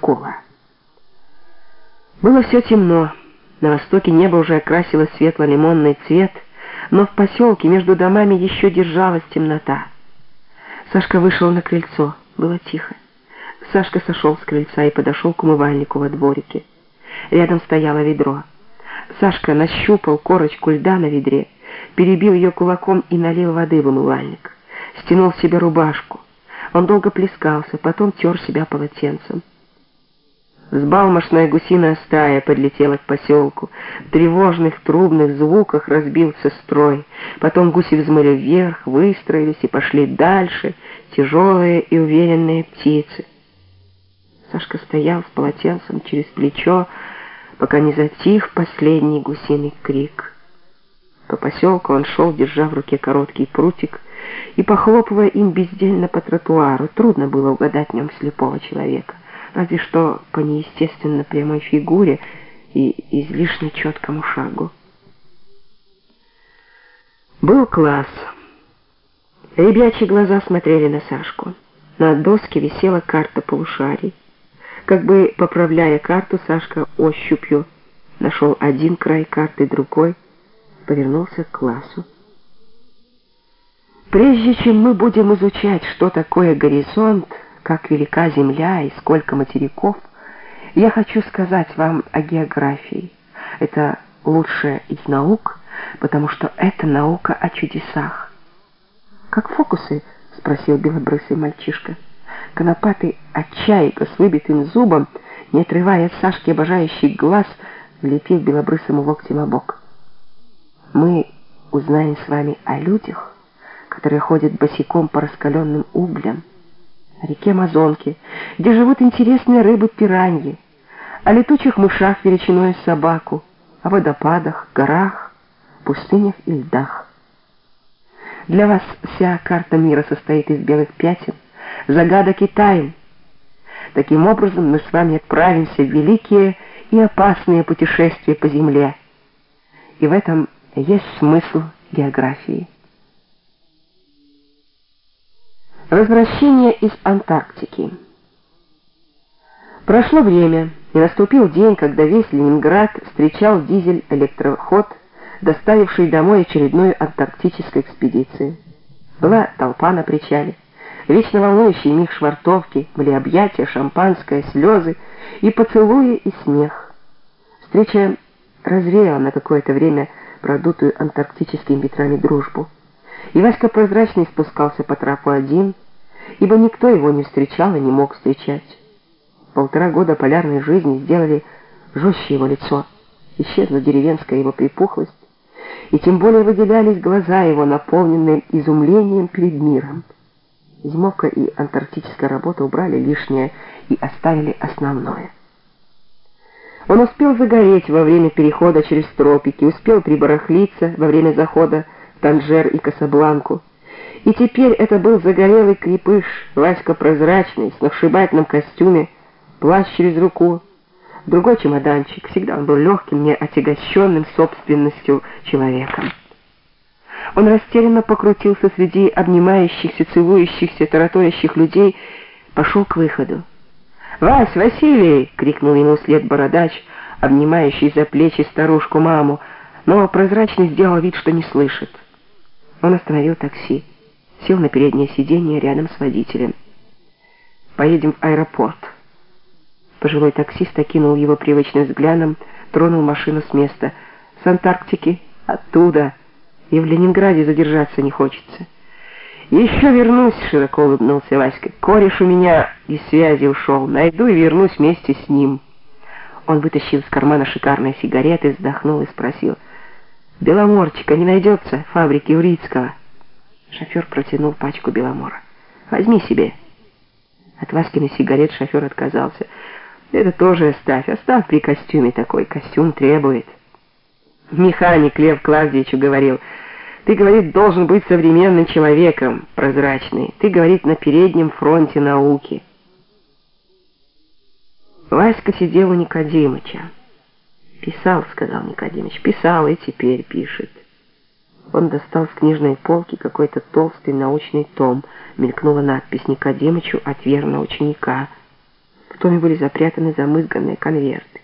школа. Было все темно. На востоке небо уже окрасило светло-лимонный цвет, но в поселке между домами еще держалась темнота. Сашка вышел на крыльцо. Было тихо. Сашка сошел с крыльца и подошел к умывальнику во дворике. Рядом стояло ведро. Сашка нащупал корочку льда на ведре, перебил ее кулаком и налил воды в умывальник. Стянул себе рубашку. Он долго плескался, потом тер себя полотенцем. Взбалмошная гусиная стая подлетела к поселку. В тревожных трубных звуках разбился строй. Потом гуси взмыли вверх, выстроились и пошли дальше, тяжелые и уверенные птицы. Сашка стоял с полотенцем через плечо, пока не затих последний гусиный крик. По поселку он шел, держа в руке короткий прутик, и похлопывая им бездельно по тротуару. Трудно было угадать в нем слепого человека, разве что по неестественно прямой фигуре и излишне четкому шагу. Был класс. Ребячьи глаза смотрели на Сашку. На доске висела карта полушарий. Как бы поправляя карту, Сашка ощупью нашел один край карты, другой — повернулся к классу. Прежде чем мы будем изучать, что такое горизонт, как велика Земля и сколько материков, я хочу сказать вам о географии. Это лучшая из наук, потому что это наука о чудесах. «Как фокусы?» — спросил белобрысый мальчишка. Конопатый отчайка с выбитым зубом, не отрывая от Сашки обожающий глаз, влепил белобрысому локтем о бок мы узнаем с вами о людях, которые ходят босиком по раскаленным углям, реке Амазонке, где живут интересные рыбы-пираньи, о летучих мышах величиной собаку, о водопадах, горах, пустынях и льдах. Для вас вся карта мира состоит из белых пятен, загадок и тайн. Таким образом, мы с вами отправимся в великие и опасные путешествия по земле. И в этом есть смысл географии. Возвращение из Антарктики. Прошло время, и наступил день, когда весь Ленинград встречал дизель-электроход, доставивший домой очередную антарктическую экспедицию. Была толпа на причале, вечно волнующий миг швартовки, были объятия, шампанское, слезы и поцелуи и смех. Встреча развеяла на какое-то время продутую антарктическими ветрами дружбу. И Васька прозрачный спускался по трапу один, ибо никто его не встречал и не мог встречать. Полтора года полярной жизни сделали жестче его лицо, исчезла деревенская его припухлость, и тем более выделялись глаза его, наполненные изумлением перед миром. Зимовка и антарктическая работа убрали лишнее и оставили основное. Он успел загореть во время перехода через тропики, успел прибарахлиться во время захода Танжер и Касабланку. И теперь это был загорелый крепыш, Васька прозрачный, с навшибательном костюме, плащ через руку, другой чемоданчик. Всегда он был легким, не отягощенным собственностью человеком. Он растерянно покрутился среди обнимающихся, целующихся, тараторящих людей, пошел к выходу. «Вась, Василий!» — крикнул ему вслед бородач, обнимающий за плечи старушку-маму, но прозрачный сделал вид, что не слышит. Он остановил такси, сел на переднее сиденье рядом с водителем. «Поедем в аэропорт». Пожилой таксист окинул его привычным взглядом, тронул машину с места. «С Антарктики? Оттуда. И в Ленинграде задержаться не хочется». «Еще вернусь», — широко улыбнулся Васька. «Кореш у меня из связи ушел. Найду и вернусь вместе с ним». Он вытащил из кармана шикарные сигареты, вздохнул и спросил. «Беломорчика не найдется фабрики Урицкого?» Шофер протянул пачку Беломора. «Возьми себе». От Васькиной сигарет шофер отказался. «Это тоже оставь. Оставь при костюме такой. Костюм требует». Механик Лев Клавдиевичу говорил... Ты, говорит, должен быть современным человеком, прозрачный. Ты, говорит, на переднем фронте науки. Васька сидел у Никодимыча. «Писал», — сказал Никодимыч, — «писал и теперь пишет». Он достал с книжной полки какой-то толстый научный том. Мелькнула надпись Никодимычу от верного ученика. В томе были запрятаны замызганные конверты.